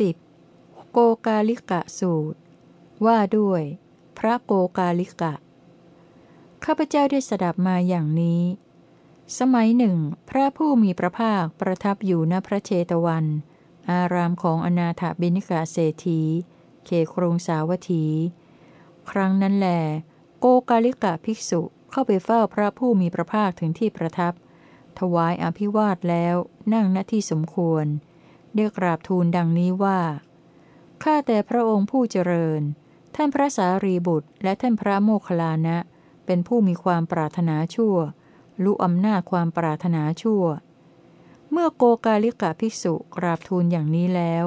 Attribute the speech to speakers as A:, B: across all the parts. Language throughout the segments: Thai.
A: 10. โกกาลิกะสูตร ว่าด้วย พระโกกาลิกะ ข้าพเจ้าได้สดับมาอย่างนี้ สมัยหนึ่ง พระผู้มีพระภาคประทับอยู่ณพระเชตวัน อารามของอนาถบิณิกาเศรษฐีเขครงสาวัตถี ครั้งนั้นแหลโกกาลิกะภิกษุเข้าไปเฝ้าพระผู้มีพระภาคถึงที่ประทับ ถวายอภิวาทแล้วนั่งณที่สมควร ได้กราบทูลดังนี้ว่า ข้าแต่พระองค์ผู้เจริญ ท่านพระสารีบุตร และท่านพระโมคคัลลานะ เป็นผู้มีความปรารถนาชั่ว รู้อำนาจความปรารถนาชั่ว เมื่อโกกาลิกะภิกษุกราบทูลอย่างนี้แล้ว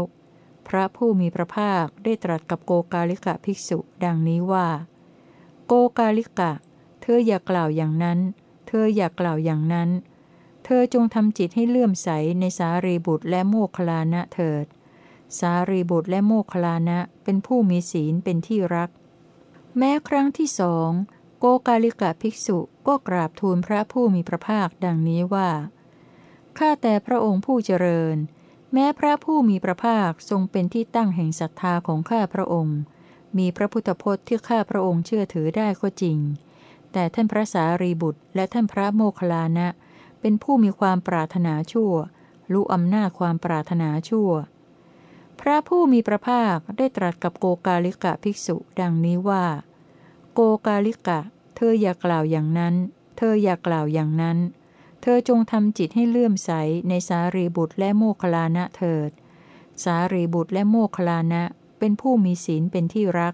A: พระผู้มีพระภาคได้ตรัสกับโกกาลิกะภิกษุดังนี้ว่า โกกาลิกะ เธออย่ากล่าวอย่างนั้น เธออย่ากล่าวอย่างนั้น เธอจงทำจิตให้เลื่อมใสในสารีบุตรและโมคลานะเถิด สารีบุตรและโมคลานะเป็นผู้มีศีลเป็นที่รัก แม้ครั้งที่สองโกกาลิกะภิกษุก็กราบทูลพระผู้มีพระภาคดังนี้ว่า ข้าแต่พระองค์ผู้เจริญ แม้พระผู้มีพระภาคทรงเป็นที่ตั้งแห่งศรัทธาของข้าพระองค์ มีพระพุทธพจน์ที่ข้าพระองค์เชื่อถือได้ก็จริง แต่ท่านพระสารีบุตรและท่านพระโมคคลานะ เป็นผู้มีความปรารถนาชั่ว รู้อำนาจความปรารถนาชั่ว พระผู้มีพระภาคได้ตรัสกับโกกาลิกะภิกษุ ดังนี้ว่า โกกาลิกะ เธออย่ากล่าวอย่างนั้น เธออย่ากล่าวอย่างนั้น เธอจงทำจิตให้เลื่อมใสในสารีบุตรและโมคลานะเถิด สารีบุตรและโมคลานะเป็นผู้มีศีลเป็นที่รัก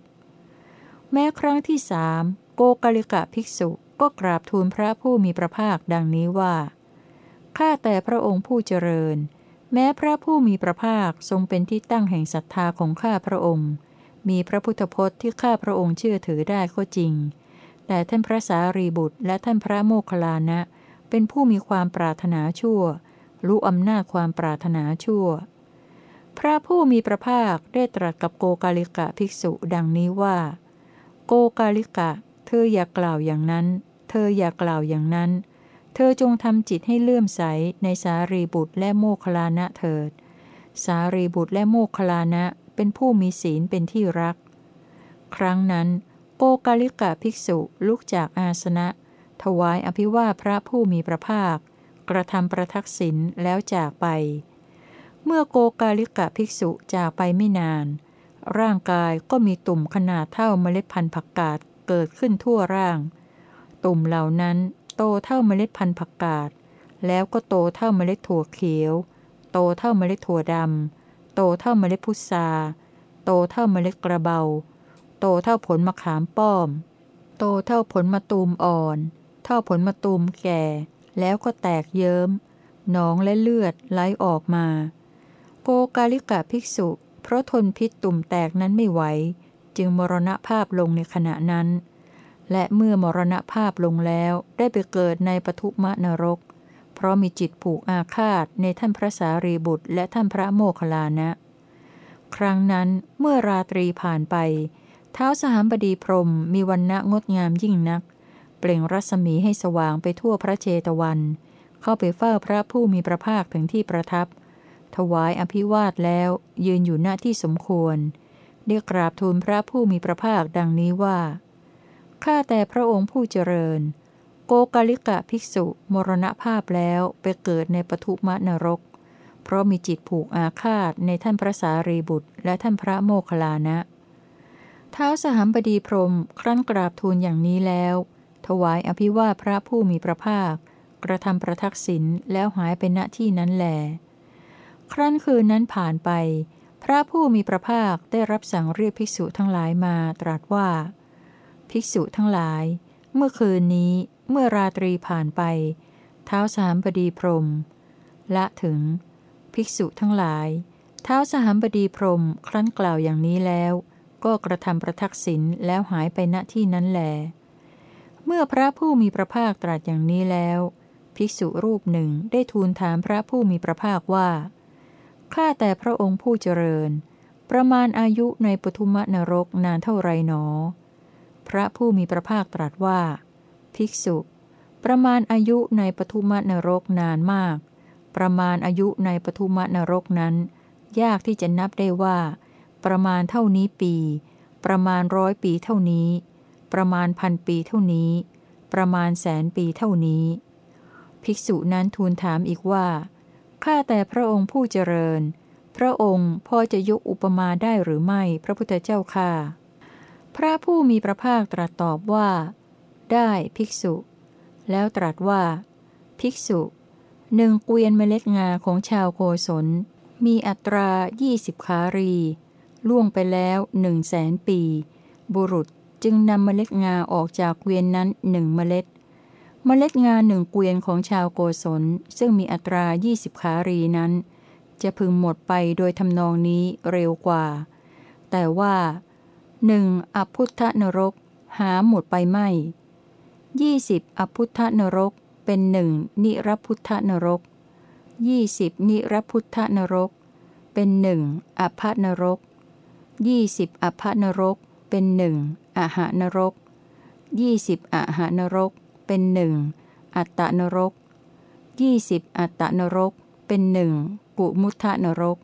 A: แม้ครั้งที่สามโกกาลิกะภิกษุก็กราบทูลพระผู้มีพระภาคดังนี้ว่า ข้าแต่พระองค์ผู้เจริญ แม้พระผู้มีพระภาคทรงเป็นที่ตั้งแห่งศรัทธาของข้าพระองค์ มีพระพุทธพจน์ที่ข้าพระองค์เชื่อถือได้ก็จริง แต่ท่านพระสารีบุตรและท่านพระโมคคัลลานะ เป็นผู้มีความปรารถนาชั่ว รู้อำนาจความปรารถนาชั่ว พระผู้มีพระภาคได้ตรัสกับโกกาลิกะภิกษุดังนี้ว่า โกกาลิกะ เธออย่ากล่าวอย่างนั้น เธออย่ากล่าวอย่างนั้น เธอจงทำจิตให้เลื่อมใสในสารีบุตรและโมคลานะเถิด สารีบุตรและโมคลานะเป็นผู้มีศีลเป็นที่รัก ครั้งนั้นโกกาลิกะภิกษุลุกจากอาสนะ ถวายอภิวาพระผู้มีพระภาค กระทำประทักษิณแล้วจากไป เมื่อโกกาลิกะภิกษุจากไปไม่นาน ร่างกายก็มีตุ่มขนาดเท่าเมล็ดพันธุ์ผักกาดเกิดขึ้นทั่วร่าง ตุ่มเหล่านั้น โตเท่าเมล็ดพันธุ์ผักกาด แล้วก็โตเท่าเมล็ดถั่วเขียว โตเท่าเมล็ดถั่วดำ โตเท่าเมล็ดพุทราโตเท่าเมล็ดกระเบา โตเท่าผลมะขามป้อม โตเท่าผลมะตูมอ่อน เท่าผลมะตูมแก่ แล้วก็แตกเยิ้ม หนองและเลือดไหลออกมา โกกาลิกะภิกษุ เพราะทนพิษตุ่มแตกนั้นไม่ไหว จึงมรณภาพลงในขณะนั้น และเมื่อมรณภาพลงแล้วได้ไปเกิดในปทุมะนรก เพราะมีจิตผูกอาฆาตในท่านพระสารีบุตร และท่านพระโมคคัลลานะ ครั้งนั้นเมื่อราตรีผ่านไป เท้าสหามบดีพรมมีวันณะงดงามยิ่งนัก เปล่งรัศมีให้สว่างไปทั่วพระเจตวัน เข้าไปเฝ้าพระผู้มีพระภาคถึงที่ประทับ ถวายอภิวาทแล้วยืนอยู่หน้าที่สมควร เรียกราบทูลพระผู้มีพระภาคดังนี้ว่า ข้าแต่พระองค์ผู้เจริญ โกกาลิกะภิกษุมรณภาพแล้วไปเกิดในปทุมนรก เพราะมีจิตผูกอาฆาตในท่านพระสารีบุตร และท่านพระโมคคัลลานะเท้าสหัมบดีพรมครั้นกราบทูลอย่างนี้แล้ว ถวายอภิวาพระผู้มีพระภาค กระทำประทักษิณแล้วหายไปณที่นั้นแล ครั้นคืนนั้นผ่านไป พระผู้มีพระภาคได้รับสั่งเรียกภิกษุทั้งหลายมาตรัสว่า ภิกษุทั้งหลาย เมื่อคืนนี้เมื่อราตรีผ่านไป เท้าสามบดีพรมละถึง ภิกษุทั้งหลาย เท้าสหามบดีพรมครั้นกล่าวอย่างนี้แล้ว ก็กระทำประทักษิณแล้วหายไปณที่นั้นแล เมื่อพระผู้มีพระภาคตรัสอย่างนี้แล้ว ภิกษุรูปหนึ่งได้ทูลถามพระผู้มีพระภาคว่าข้าแต่พระองค์ผู้เจริญ ประมาณอายุในปทุมนรกนานเท่าไรหนอ พระผู้มีพระภาคตรัสว่า ภิกษุ ประมาณอายุในปทุมนรกนานมาก ประมาณอายุในปทุมนรกนั้น ยากที่จะนับได้ว่า ประมาณเท่านี้ปี ประมาณร้อยปีเท่านี้ ประมาณพันปีเท่านี้ ประมาณแสนปีเท่านี้ ภิกษุนั้นทูลถามอีกว่าข้าแต่พระองค์ผู้เจริญ พระองค์พอจะยกอุปมาได้หรือไม่พระพุทธเจ้าค่ะ พระผู้มีพระภาคตรัสตอบว่า ได้ภิกษุ แล้วตรัสว่า ภิกษุหนึ่งเกวียนเมล็ดงาของชาวโกศลมีอัตรายี่สิบขารี ล่วงไปแล้วหนึ่งแสนปี บุรุษจึงนำเมล็ดงาออกจากเกวียนนั้นหนึ่งเมล็ด เมล็ดงาหนึ่งเกวียนของชาวโกศลซึ่งมีอัตรายี่สิบขารีนั้น จะพึงหมดไปโดยทำนองนี้เร็วกว่า แต่ว่า หนึ่งอพุทธนรก หาหมดไปไม่ยี่สิบอพุทธนรกเป็นหนึ่งนิรพุทธนรกยี่สิบนิรพุทธนรก เป็นหนึ่งอภนรกยี่สิบอภนรก เป็นหนึ่งอหานรกยี่สิบอหานรก เป็นหนึ่งอัตตนรกยี่สิบอัตตนรก เป็นหนึ่งกุมุทนรก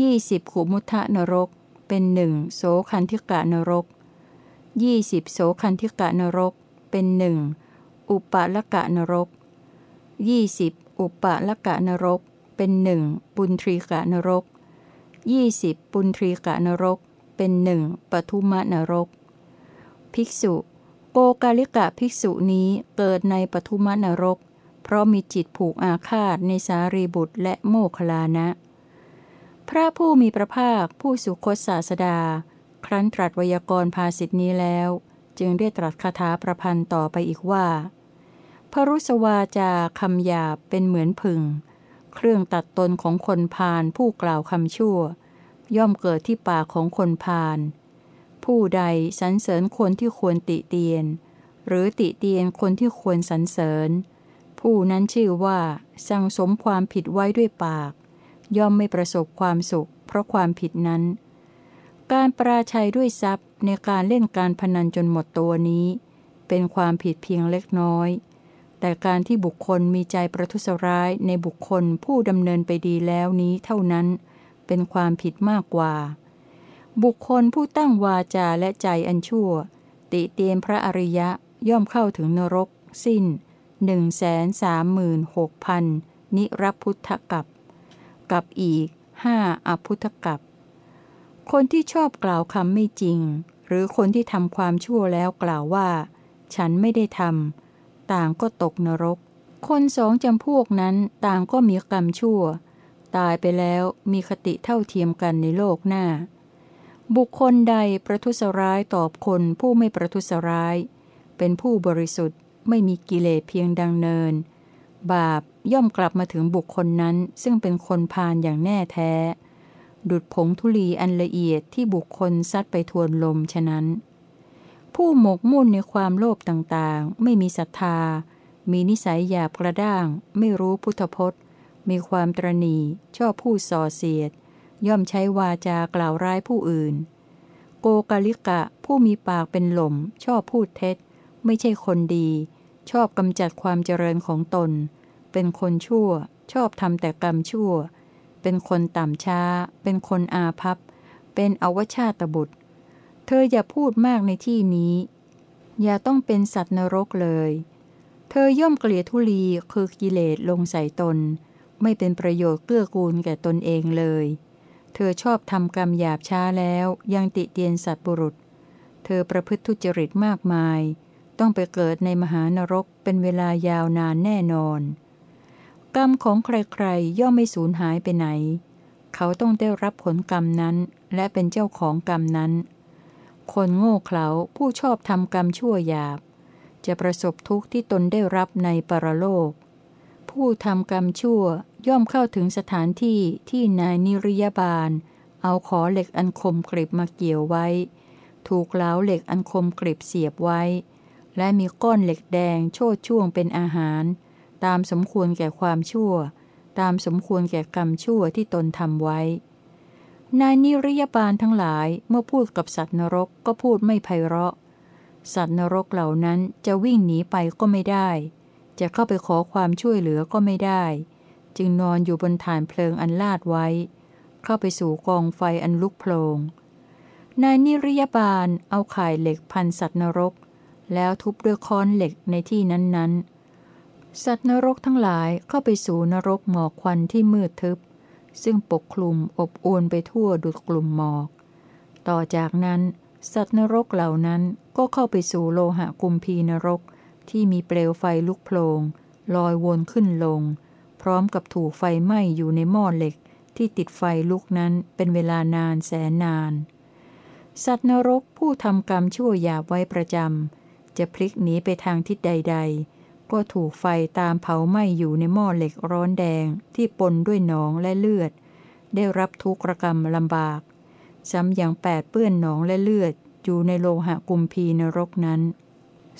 A: ยี่สิบกุมุทนรก เป็นหนึ่งโสคันธิกะนรกยี่สิบโสคันธิกะนรก เป็นหนึ่งอุปาลกะนรกยี่สิบอุปาลกะนรก เป็นหนึ่งปุนทรีกะนรกยี่สิบปุนทรีกะนรก เป็นหนึ่งปทุมะนรก ภิกษุ โกกาลิกะภิกษุนี้เกิดในปทุมะนรก เพราะมีจิตผูกอาฆาตในสารีบุตรและโมคลานะ พระผู้มีพระภาคผู้สุคตศาสดา ครั้นตรัสวยากรภาสิทธินี้แล้ว จึงได้ตรัสคาถาประพันธ์ต่อไปอีกว่า พรุสวาจาคำหยาบเป็นเหมือนผึ่ง เครื่องตัดตนของคนพาลผู้กล่าวคำชั่ว ย่อมเกิดที่ปากของคนพาลผู้ใดสรรเสริญคนที่ควรติเตียน หรือติเตียนคนที่ควรสรรเสริญ ผู้นั้นชื่อว่าสั่งสมความผิดไว้ด้วยปาก ย่อมไม่ประสบความสุข เพราะความผิดนั้น การปราชัยด้วยทรัพย์ในการเล่นการพนันจนหมดตัวนี้ เป็นความผิดเพียงเล็กน้อย แต่การที่บุคคลมีใจประทุษร้ายในบุคคลผู้ดำเนินไปดีแล้วนี้เท่านั้น เป็นความผิดมากกว่า บุคคลผู้ตั้งวาจาและใจอันชั่ว ติเตียนพระอริยะย่อมเข้าถึงนรก สิ้นหนึ่งแสนสามหมื่นหกพันนิรพุทธกับ กับอีกห้าอพุทธกับคนที่ชอบกล่าวคำไม่จริง หรือคนที่ทำความชั่วแล้วกล่าวว่า ฉันไม่ได้ทำต่างก็ตกนรก คนสองจำพวกนั้นต่างก็มีกรรมชั่ว ตายไปแล้วมีคติเท่าเทียมกันในโลกหน้า บุคคลใดประทุษร้ายตอบคนผู้ไม่ประทุษร้าย เป็นผู้บริสุทธิ์ไม่มีกิเลสเพียงดังเนิน บาป ย่อมกลับมาถึงบุคคลนั้น ซึ่งเป็นคนพาลอย่างแน่แท้ ดุดผงธุลีอันละเอียดที่บุคคลซัดไปทวนลมฉะนั้น ผู้หมกมุ่นในความโลภต่างๆ ไม่มีศรัทธา มีนิสัยหยาบกระด้าง ไม่รู้พุทธพจน์ มีความตรณีชอบพูดส่อเสียด ย่อมใช้วาจากล่าวร้ายผู้อื่น โกกาลิกะผู้มีปากเป็นหล่ม ชอบพูดเท็จ ไม่ใช่คนดี ชอบกำจัดความเจริญของตน เป็นคนชั่ว ชอบทำแต่กรรมชั่ว เป็นคนต่ำช้า เป็นคนอาภัพ เป็นอวชาตบุตร เธออย่าพูดมากในที่นี้ อย่าต้องเป็นสัตว์นรกเลย เธอย่อมเกลียดทุลีคือกิเลสลงใส่ตน ไม่เป็นประโยชน์เกื้อกูลแก่ตนเองเลย เธอชอบทำกรรมหยาบช้าแล้วยังติเตียนสัตว์บุรุษ เธอประพฤติทุจริตมากมาย ต้องไปเกิดในมหานรกเป็นเวลายาวนานแน่นอน กรรมของใครๆย่อมไม่สูญหายไปไหน เขาต้องได้รับผลกรรมนั้น และเป็นเจ้าของกรรมนั้น คนโง่เขลาผู้ชอบทำกรรมชั่วหยาบ จะประสบทุกข์ที่ตนได้รับในปรโลก ผู้ทำกรรมชั่วย่อมเข้าถึงสถานที่ที่นายนิริยบาล เอาขอเหล็กอันคมกริบมาเกี่ยวไว้ ถูกเล้าเหล็กอันคมกริบเสียบไว้ และมีก้อนเหล็กแดงโชดช่วงเป็นอาหาร ตามสมควรแก่ความชั่ว ตามสมควรแก่กรรมชั่วที่ตนทำไว้ นายนิริยบาลทั้งหลายเมื่อพูดกับสัตว์นรกก็พูดไม่ไพเราะ สัตว์นรกเหล่านั้นจะวิ่งหนีไปก็ไม่ได้ จะเข้าไปขอความช่วยเหลือก็ไม่ได้ จึงนอนอยู่บนฐานเพลิงอันลาดไว้ เข้าไปสู่กองไฟอันลุกโพลงนายนิริยบาลเอาข่ายเหล็กพันสัตว์นรก แล้วทุบด้วยค้อนเหล็กในที่นั้นๆ สัตว์นรกทั้งหลายเข้าไปสู่นรกหมอกควันที่มืดทึบ ซึ่งปกคลุมอบอวนไปทั่วดุจกลุ่มหมอก ต่อจากนั้นสัตว์นรกเหล่านั้นก็เข้าไปสู่โลหะกุมพีนรกที่มีเปลวไฟลุกโพลงลอยวนขึ้นลง พร้อมกับถูกไฟไหม้อยู่ในหม้อเหล็กที่ติดไฟลุกนั้นเป็นเวลานานแสนนาน สัตว์นรกผู้ทำกรรมชั่วหยาบไว้ประจำจะพลิกหนีไปทางทิศใด ๆ ก็ถูกไฟตามเผาไหม้อยู่ในหม้อเหล็กร้อนแดงที่ปนด้วยหนองและเลือด ได้รับทุกรกรรมลำบาก ซ้ำอยังแปดเปื้อนหนองและเลือดอยู่ในโลหะกุมพีนรกนั้น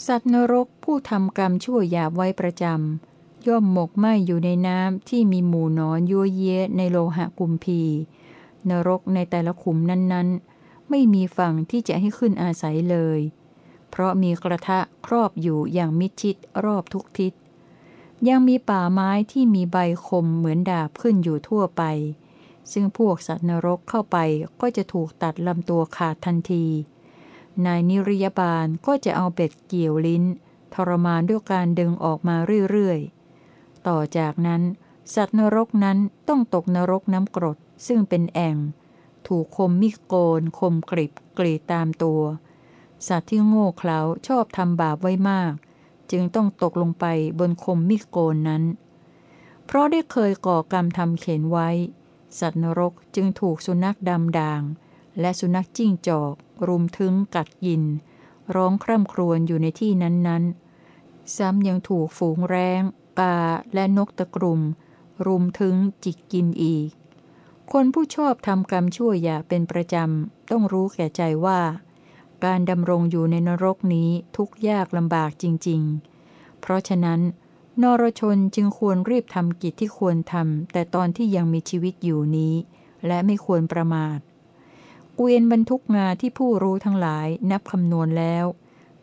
A: สัตว์นรกผู้ทำกรรมชั่วหยาบไว้ประจำย่อมหมกไหมอยู่ในน้ำที่มีหมู่นอนยั่วเยะในโลหะกุมพี นรกในแต่ละขุมนั้นๆ ไม่มีฝั่งที่จะให้ขึ้นอาศัยเลย เพราะมีกระทะครอบอยู่อย่างมิดชิดรอบทุกทิศ ยังมีป่าไม้ที่มีใบคมเหมือนดาบขึ้นอยู่ทั่วไป ซึ่งพวกสัตว์นรกเข้าไปก็จะถูกตัดลำตัวขาดทันที นายนิริยบาลก็จะเอาเบ็ดเกี่ยวลิ้น ทรมานด้วยการดึงออกมาเรื่อยๆ ต่อจากนั้น สัตว์นรกนั้นต้องตกนรกน้ำกรดซึ่งเป็นแอ่ง ถูกคมมิโกนคมกริบกรีดตามตัว สัตว์ที่โง่เขลาชอบทำบาปไว้มาก จึงต้องตกลงไปบนคมมิโกนนั้น เพราะได้เคยก่อกรรมทำเข็นไว้ สัตว์นรกจึงถูกสุนัขดำด่าง และสุนัขจิ้งจอก รุมถึงกัดยิน ร้องคร่ำครวญอยู่ในที่นั้นๆ ซ้ำยังถูกฝูงแร้งกาและนกตะกรุม รุมถึงจิกกินอีก คนผู้ชอบทำกรรมชั่วอย่าเป็นประจำ ต้องรู้แก่ใจว่า การดำรงอยู่ในนรกนี้ทุกยากลำบากจริง ๆ เพราะฉะนั้น นรชนจึงควรรีบทำกิจที่ควรทำแต่ตอนที่ยังมีชีวิตอยู่นี้ และไม่ควรประมาทเกวียนบรรทุกงาที่ผู้รู้ทั้งหลายนับคำนวณแล้ว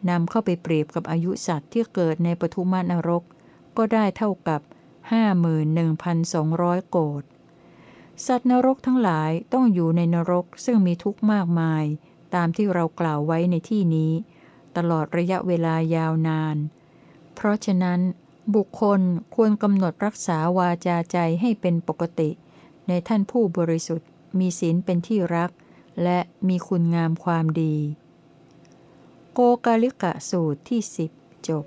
A: นำเข้าไปเปรียบกับอายุสัตว์ที่เกิดในปทุมานรก ก็ได้เท่ากับ 51,200 โกดสัตว์นรกทั้งหลายต้องอยู่ในนรกซึ่งมีทุกข์มากมาย ตามที่เรากล่าวไว้ในที่นี้ ตลอดระยะเวลายาวนาน เพราะฉะนั้น บุคคลควรกำหนดรักษาวาจาใจให้เป็นปกติ ในท่านผู้บริสุทธิ์ มีศีลเป็นที่รัก และมีคุณงามความดี โกกาลิกะสูตรที่สิบจบ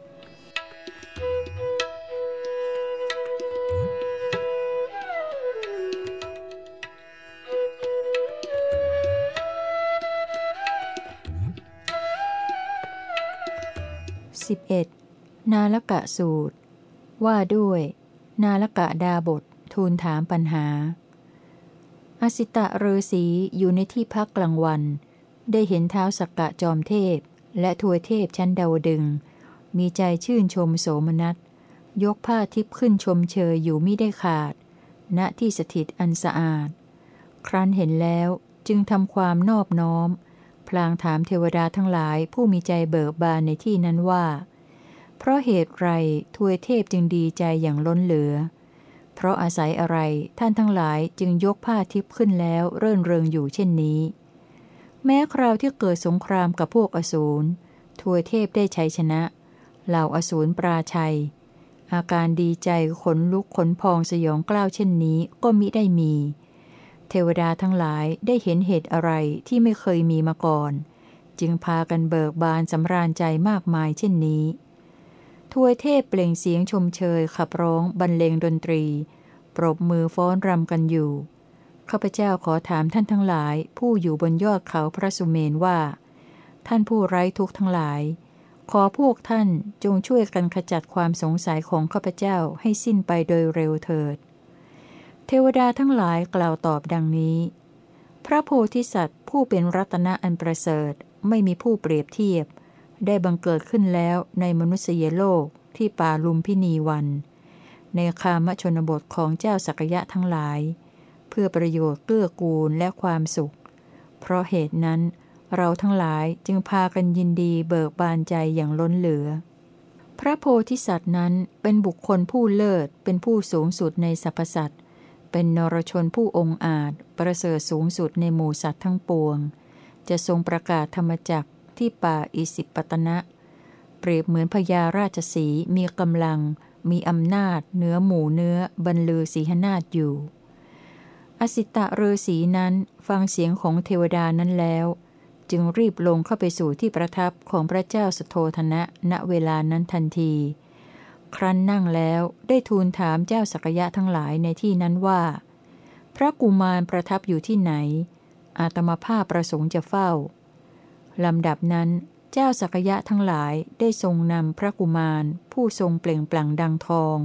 A: สิบเอ็ดนาลกะสูตร ว่าด้วย นาลกะดาบททูลถามปัญหา อสิตะฤาษีอยู่ในที่พักกลางวัน ได้เห็นเท้าสักกะจอมเทพ และทวยเทพชั้นดาวดึง มีใจชื่นชมโสมนัส ยกผ้าทิพขึ้นชมเชยอยู่มิได้ขาด ณที่สถิตอันสะอาด ครั้นเห็นแล้วจึงทำความนอบน้อม พลางถามเทวดาทั้งหลายผู้มีใจเบิกบานในที่นั้นว่า เพราะเหตุไรทวยเทพจึงดีใจอย่างล้นเหลือ เพราะอาศัยอะไรท่านทั้งหลายจึงยกผ้าทิพย์ขึ้นแล้วเรื่นเริงอยู่เช่นนี้ แม้คราวที่เกิดสงครามกับพวกอสูรทวยเทพได้ชัยชนะ เหล่าอสูรปราชัย อาการดีใจขนลุกขนพองสยองกล้าวเช่นนี้ก็มิได้มี เทวดาทั้งหลายได้เห็นเหตุอะไรที่ไม่เคยมีมาก่อน จึงพากันเบิกบานสำราญใจมากมายเช่นนี้ ทวยเทพเปล่งเสียงชมเชยขับร้องบรรเลงดนตรี ปรบมือฟ้อนรำกันอยู่ข้าพเจ้าขอถามท่านทั้งหลาย ผู้อยู่บนยอดเขาพระสุเมนว่า ท่านผู้ไร้ทุกข์ทั้งหลาย ขอพวกท่านจงช่วยกันขจัดความสงสัยของข้าพเจ้าให้สิ้นไปโดยเร็วเถิด เทวดาทั้งหลายกล่าวตอบดังนี้ พระโพธิสัตว์ผู้เป็นรัตนะอันประเสริฐไม่มีผู้เปรียบเทียบ ได้บังเกิดขึ้นแล้วในมนุษยโลกที่ป่าลุมพินีวัน ในคามชนบทของเจ้าสักยะทั้งหลาย เพื่อประโยชน์เกื้อกูลและความสุข เพราะเหตุนั้นเราทั้งหลายจึงพากันยินดีเบิกบานใจอย่างล้นเหลือ พระโพธิสัตว์นั้นเป็นบุคคลผู้เลิศเป็นผู้สูงสุดในสรรพสัตว์ เป็นนรชนผู้องอาจ ประเสริฐสูงสุดในหมู่สัตว์ทั้งปวง จะทรงประกาศธรรมจักที่ป่าอิสิปตนะ เปรียบเหมือนพญาราชสีมีกำลัง มีอำนาจเนื้อหมูเนื้อบรรลือสีหนาฏอยู่ อสิตะเรศีนั้นฟังเสียงของเทวดานั้นแล้ว จึงรีบลงเข้าไปสู่ที่ประทับของพระเจ้าสโทธนะณเวลานั้นทันที ครั้นนั่งแล้วได้ทูลถามเจ้าสักยะทั้งหลายในที่นั้นว่า พระกุมารประทับอยู่ที่ไหน อาตมาภาพประสงค์จะเฝ้าลำดับนั้นเจ้าสักยะทั้งหลายได้ทรงนำพระกุมาร ผู้ทรงเปล่งปลั่งดังทอง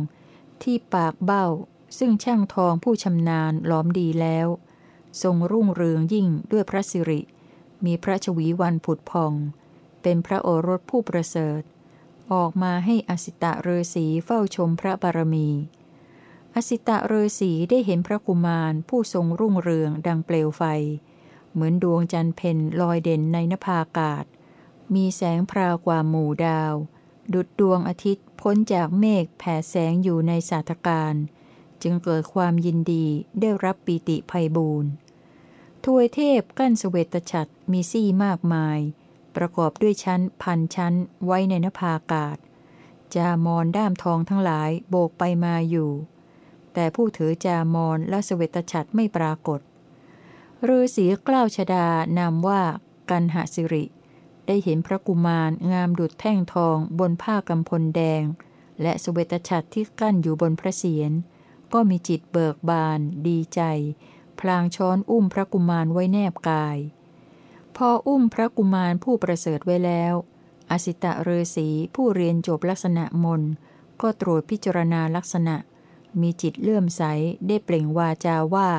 A: ที่ปากเบ้า ซึ่งช่างทองผู้ชำนาญล้อมดีแล้ว ทรงรุ่งเรืองยิ่งด้วยพระสิริ มีพระชวีวันผุดพอง เป็นพระโอรสผู้ประเสริฐ ออกมาให้อสิตะเรศีเฝ้าชมพระบารมี อสิตะเรศีได้เห็นพระกุมารผู้ทรงรุ่งเรืองดังเปลวไฟ เหมือนดวงจันทร์เพนลอยเด่นในนภาอากาศ มีแสงพราวกว่าหมู่ดาว ดุดดวงอาทิตย์พ้นจากเมฆแผ่แสงอยู่ในสาธการ จึงเกิดความยินดีได้รับปีติภัยบูรณ์ทวยเทพกั้นสเวตฉัตรมีซี่มากมาย ประกอบด้วยชั้นพันชั้นไว้ในนภาอากาศ จามอนด้ามทองทั้งหลายโบกไปมาอยู่ แต่ผู้ถือจามอนและสเวตฉัตรไม่ปรากฏฤาษีกล้าวชดานามว่ากันหสิริ ได้เห็นพระกุมาร งามดุดแท่งทองบนผ้ากำพลแดง และสเวตฉัตรที่กั้นอยู่บนพระเศียร ก็มีจิตเบิกบาน ดีใจ พลางช้อนอุ้มพระกุมารไว้แนบกาย พออุ้มพระกุมารผู้ประเสริฐไว้แล้ว อสิตะเรศีผู้เรียนจบลักษณะมนก็ตรวจพิจารณาลักษณะ มีจิตเลื่อมใสได้เปล่งวาจาว่า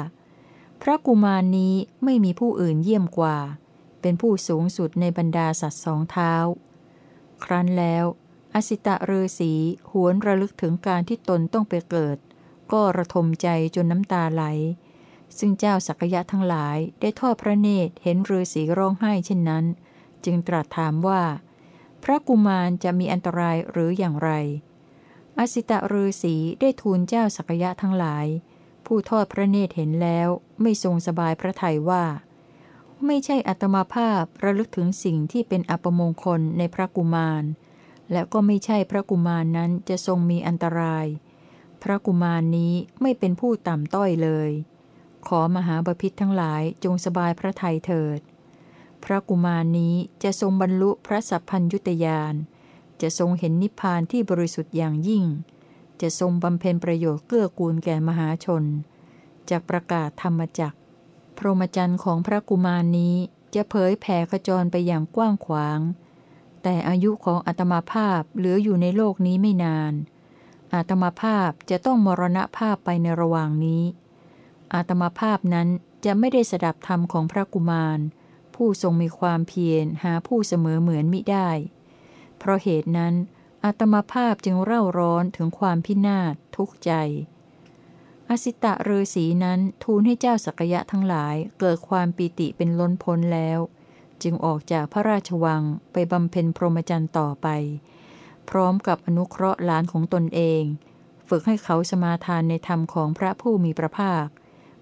A: พระกุมารนี้ไม่มีผู้อื่นเยี่ยมกว่า เป็นผู้สูงสุดในบรรดาสัตว์สองเท้า ครั้นแล้ว อสิตะเรศีหวนระลึกถึงการที่ตนต้องไปเกิด ก็ระทมใจจนน้ำตาไหล ซึ่งเจ้าสักยะทั้งหลายได้ทอดพระเนตรเห็นฤาษีร้องไห้เช่นนั้น จึงตรัสถามว่า พระกุมารจะมีอันตรายหรืออย่างไร อสิตะฤาษีได้ทูลเจ้าสักยะทั้งหลาย ผู้ทอดพระเนตรเห็นแล้วไม่ทรงสบายพระทัยว่า ไม่ใช่อัตมาภาพระลึกถึงสิ่งที่เป็นอัปมงคลในพระกุมาร และก็ไม่ใช่พระกุมารนั้นจะทรงมีอันตราย พระกุมารนี้ไม่เป็นผู้ต่ำต้อยเลย ขอมหาบพิษทั้งหลายจงสบายพระทัยเถิด พระกุมารนี้จะทรงบรรลุพระสัพพัญยุตยาน จะทรงเห็นนิพพานที่บริสุทธิ์อย่างยิ่ง จะทรงบำเพ็ญประโยชน์เกื้อกูลแก่มหาชนจากประกาศธรรมจักพรหมจรรย์ของพระกุมารนี้จะเผยแผ่ขจรไปอย่างกว้างขวาง แต่อายุของอาตมาภาพเหลืออยู่ในโลกนี้ไม่นาน อาตมาภาพจะต้องมรณภาพไปในระหว่างนี้ อาตมาภาพนั้นจะไม่ได้สดับธรรมของพระกุมาร ผู้ทรงมีความเพียรหาผู้เสมอเหมือนมิได้ เพราะเหตุนั้นอาตมาภาพจึงเร่าร้อนถึงความพินาศทุกข์ใจ อสิตะฤาษีนั้นทูลให้เจ้าสักยะทั้งหลายเกิดความปีติเป็นล้นพ้นแล้ว จึงออกจากพระราชวังไปบำเพ็ญพรหมจรรย์ต่อไป พร้อมกับอนุเคราะห์หลานของตนเอง ฝึกให้เขาสมาทานในธรรมของพระผู้มีพระภาค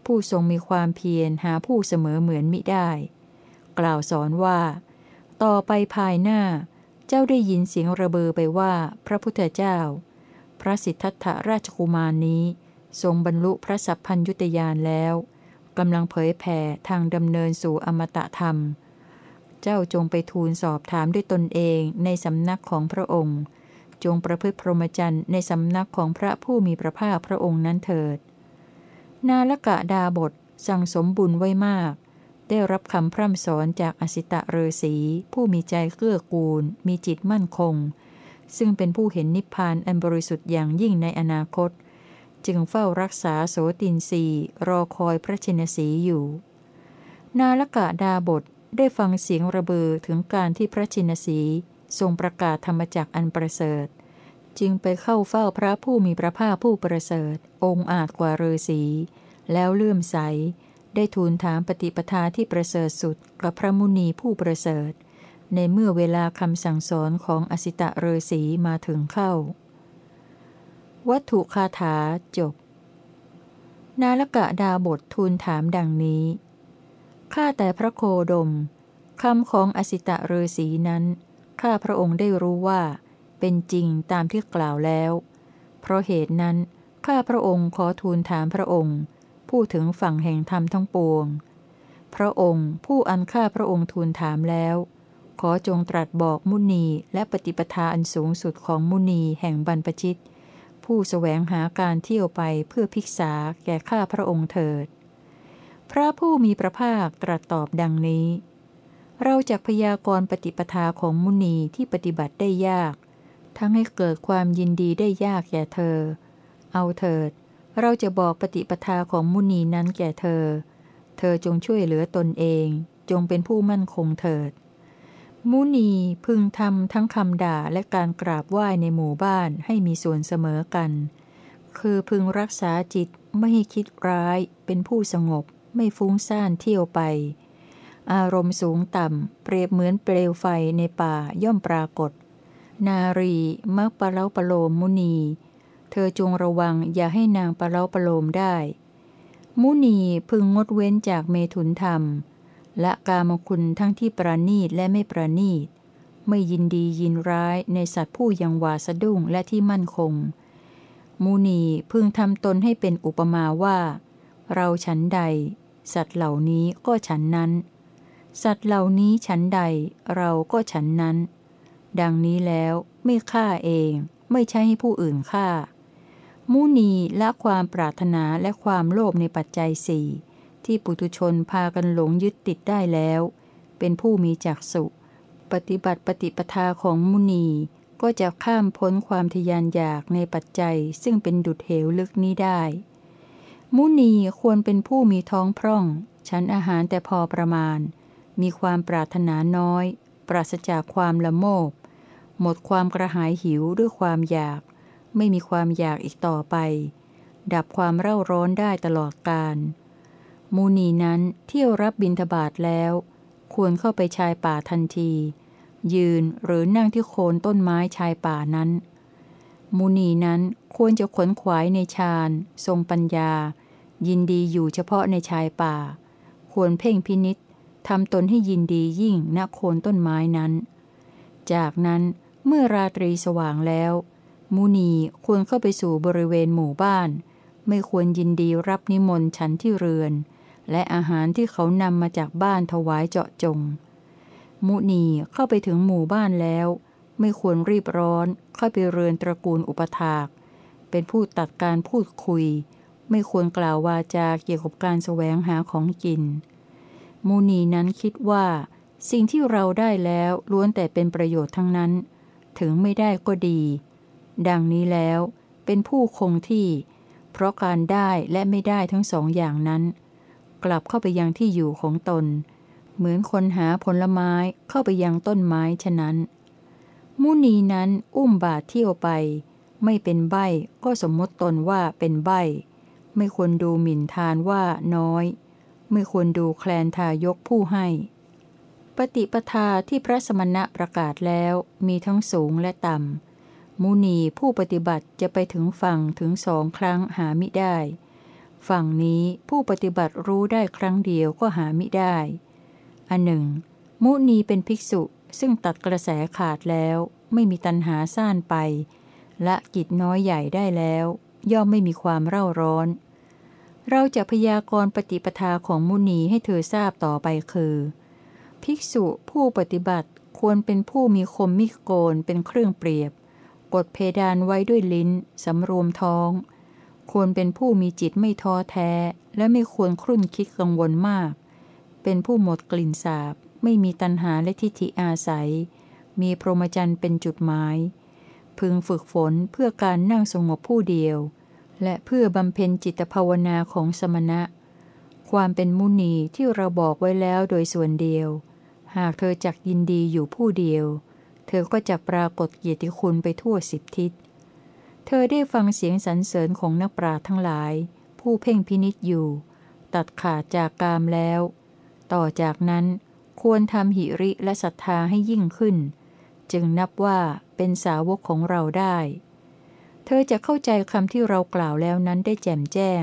A: ผู้ทรงมีความเพียรหาผู้เสมอเหมือนมิได้ กล่าวสอนว่า ต่อไปภายหน้า เจ้าได้ยินเสียงระเบอไปว่าพระพุทธเจ้า พระสิทธัตถราชกุมารนี้ ทรงบรรลุพระสัพพัญยุตยานแล้วกำลังเผยแผ่ทางดำเนินสู่อมตะธรรม เจ้าจงไปทูลสอบถามด้วยตนเองในสำนักของพระองค์ จงประพฤติพรหมจรรย์ในสำนักของพระผู้มีพระภาคพระองค์นั้นเถิด นาลกะดาบทสั่งสมบุญไว้มาก ได้รับคำพร่ำสอนจากอสิตะเรศีผู้มีใจเกื้อกูล มีจิตมั่นคง ซึ่งเป็นผู้เห็นนิพพานอันบริสุทธิ์อย่างยิ่งในอนาคต จึงเฝ้ารักษาโสตินรีรอคอยพระชินสีอยู่ นาลกะดาบทได้ฟังเสียงระเบือถึงการที่พระชินสีทรงประกาศธรรมจักอันประเสริฐ จึงไปเข้าเฝ้าพระผู้มีพระภาคผู้ประเสริฐ องค์อาจกว่าเรศีแล้วเลื่อมใส ได้ทูลถามปฏิปทาที่ประเสริฐสุดกับพระมุนีผู้ประเสริฐ ในเมื่อเวลาคำสั่งสอนของอสิตะเรศีมาถึงเข้า วัตถุคาถาจบ นาลกะดาบททูลถามดังนี้ข้าแต่พระโคดมคำของอสิตะเรศีนั้นข้าพระองค์ได้รู้ว่า เป็นจริงตามที่กล่าวแล้ว เพราะเหตุนั้น ข้าพระองค์ขอทูลถามพระองค์ ผู้ถึงฝั่งแห่งธรรมทั้งปวง พระองค์ผู้อันข้าพระองค์ทูลถามแล้ว ขอจงตรัสบอกมุนีและปฏิปทาอันสูงสุดของมุนีแห่งบรรพชิต ผู้สแสวงหาการเที่ยวไปเพื่อภิกษาแก่ข้าพระองค์เถิด พระผู้มีพระภาคตรัสตอบดังนี้เราจะพยากรณ์ปฏิปทาของมุนีที่ปฏิบัติได้ยาก ทั้งให้เกิดความยินดีได้ยากแก่เธอ เอาเถิด เราจะบอกปฏิปทาของมุนีนั้นแก่เธอ เธอจงช่วยเหลือตนเอง จงเป็นผู้มั่นคงเถิด มุนีพึงทำทั้งคำด่าและการกราบไหว้ในหมู่บ้านให้มีส่วนเสมอกัน คือพึงรักษาจิตไม่ให้คิดร้าย เป็นผู้สงบ ไม่ฟุ้งซ่านเที่ยวไป อารมณ์สูงต่ำ เปรียบเหมือนเปลวไฟในป่าย่อมปรากฏ นารีมักปะเลาปะโลมมุนี เธอจงระวังอย่าให้นางปะเลาปะโลมได้ มุนีพึงงดเว้นจากเมถุนธรรม และกามคุณทั้งที่ประนีตและไม่ประนีต ไม่ยินดียินร้ายในสัตว์ผู้ยังวาสะดุ้งและที่มั่นคง มุนีพึงทำตนให้เป็นอุปมาว่า เราฉันใด สัตว์เหล่านี้ก็ฉันนั้น สัตว์เหล่านี้ฉันใดเราก็ฉันนั้น ดังนี้แล้วไม่ฆ่าเอง ไม่ใช่ให้ผู้อื่นฆ่า มุนีละความปรารถนาและความโลภในปัจจัยสี่ที่ปุถุชนพากันหลงยึดติดได้แล้ว เป็นผู้มีจักสุปฏิบัติปฏิปทาของมุนีก็จะข้ามพ้นความทยานอยากในปัจจัยซึ่งเป็นดุดเหวลึกนี้ได้ มุนีควรเป็นผู้มีท้องพร่องฉันอาหารแต่พอประมาณ มีความปรารถนาน้อย ปราศจากความละโมบ หมดความกระหายหิวด้วยความอยาก ไม่มีความอยากอีกต่อไป ดับความเร่าร้อนได้ตลอดกาลมูนีนั้นเที่ยวรับบิณฑบาตแล้ว ควรเข้าไปชายป่าทันที ยืนหรือนั่งที่โคนต้นไม้ชายป่านั้น มูนีนั้นควรจะขนขวายในฌานทรงปัญญา ยินดีอยู่เฉพาะในชายป่า ควรเพ่งพินิษทำตนให้ยินดียิ่งณโคนต้นไม้นั้น จากนั้น เมื่อราตรีสว่างแล้ว มุนีควรเข้าไปสู่บริเวณหมู่บ้าน ไม่ควรยินดีรับนิมนต์ฉันที่เรือน และอาหารที่เขานำมาจากบ้านถวายเจาะจง มุนีเข้าไปถึงหมู่บ้านแล้ว ไม่ควรรีบร้อนเข้าไปเรือนตระกูลอุปถาก เป็นผู้ตัดการพูดคุย ไม่ควรกล่าววาจาเกี่ยวกับการแสวงหาของกินมูนีนั้นคิดว่า สิ่งที่เราได้แล้วล้วนแต่เป็นประโยชน์ทั้งนั้น ถึงไม่ได้ก็ดี ดังนี้แล้วเป็นผู้คงที่ เพราะการได้และไม่ได้ทั้งสองอย่างนั้น กลับเข้าไปยังที่อยู่ของตน เหมือนคนหาผลไม้เข้าไปยังต้นไม้ฉะนั้น มุนีนั้นอุ้มบาทเที่ยวไป ไม่เป็นใบก็สมมติตนว่าเป็นใบไม่ควรดูหมิ่นทานว่าน้อย ไม่ควรดูแคลนทายกผู้ให้ ปฏิปทาที่พระสมณะประกาศแล้วมีทั้งสูงและต่ำ มุนีผู้ปฏิบัติจะไปถึงฝั่งถึงสองครั้งหามิได้ ฝั่งนี้ผู้ปฏิบัติรู้ได้ครั้งเดียวก็หามิได้ อันหนึ่ง มุนีเป็นภิกษุซึ่งตัดกระแสขาดแล้วไม่มีตัณหาซ่านไป และกิจน้อยใหญ่ได้แล้ว ย่อมไม่มีความเร่าร้อน เราจะพยากรณ์ปฏิปทาของมุนีให้เธอทราบต่อไปคือ ภิกษุผู้ปฏิบัติควรเป็นผู้มีคมมิโกนเป็นเครื่องเปรียบ กดเพดานไว้ด้วยลิ้น สำรวมท้อง ควรเป็นผู้มีจิตไม่ท้อแท้ และไม่ควรครุ่นคิดกังวลมาก เป็นผู้หมดกลิ่นสาบ ไม่มีตัณหาและทิฏฐิอาศัย มีพรหมจรรย์เป็นจุดหมาย พึงฝึกฝนเพื่อการนั่งสงบผู้เดียว และเพื่อบำเพ็ญจิตภาวนาของสมณะ ความเป็นมุนีที่เราบอกไว้แล้วโดยส่วนเดียว หากเธอจักยินดีอยู่ผู้เดียว เธอก็จะปรากฏเกียรติคุณไปทั่วสิบทิศ เธอได้ฟังเสียงสรรเสริญของนักปราชญ์ทั้งหลาย ผู้เพ่งพินิษอยู่ ตัดขาดจากกามแล้ว ต่อจากนั้นควรทำหิริและศรัทธาให้ยิ่งขึ้น จึงนับว่าเป็นสาวกของเราได้ เธอจะเข้าใจคำที่เรากล่าวแล้วนั้นได้แจ่มแจ้ง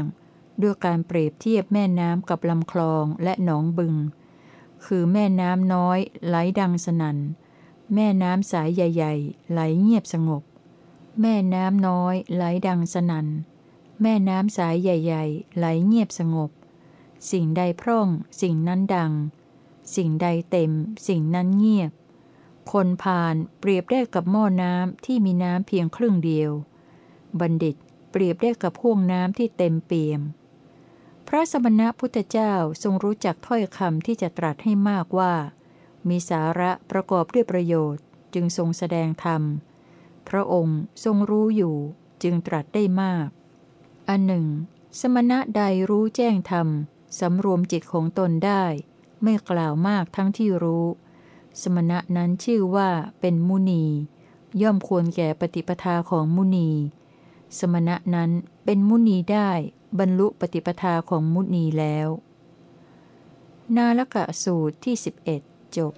A: ด้วยการเปรียบเทียบแม่น้ำกับลำคลองและหนองบึง คือแม่น้ำน้อย ไหลดังสนัน่น แม่น้ำสายใหญ่ ๆ ไหลเงียบสงบ แม่น้ำน้อย ไหลดังสนัน่น แม่น้ำสายใหญ่ ๆ ไหลเงียบสงบ สิ่งใดพร่อง สิ่งนั้นดัง สิ่งใดเต็ม สิ่งนั้นเงียบ คนพาลเปรียบได้กับหม้อน้ำที่มีน้ำเพียงครึ่งเดียว บัณฑิตเปรียบได้กับห่วงน้ำที่เต็มเปี่ยม พระสมณะพุทธเจ้าทรงรู้จักถ้อยคำที่จะตรัสให้มากว่า มีสาระประกอบด้วยประโยชน์ จึงทรงแสดงธรรม พระองค์ทรงรู้อยู่จึงตรัสได้มาก อันหนึ่ง สมณะใดรู้แจ้งธรรมสำรวมจิตของตนได้ ไม่กล่าวมากทั้งที่รู้ สมณะนั้นชื่อว่าเป็นมุนี ย่อมควรแก่ปฏิปทาของมุนี สมณะนั้นเป็นมุนีได้ บรรลุปฏิปทาของมุนีแล้ว นาลกะสูตรที่ 11 จบ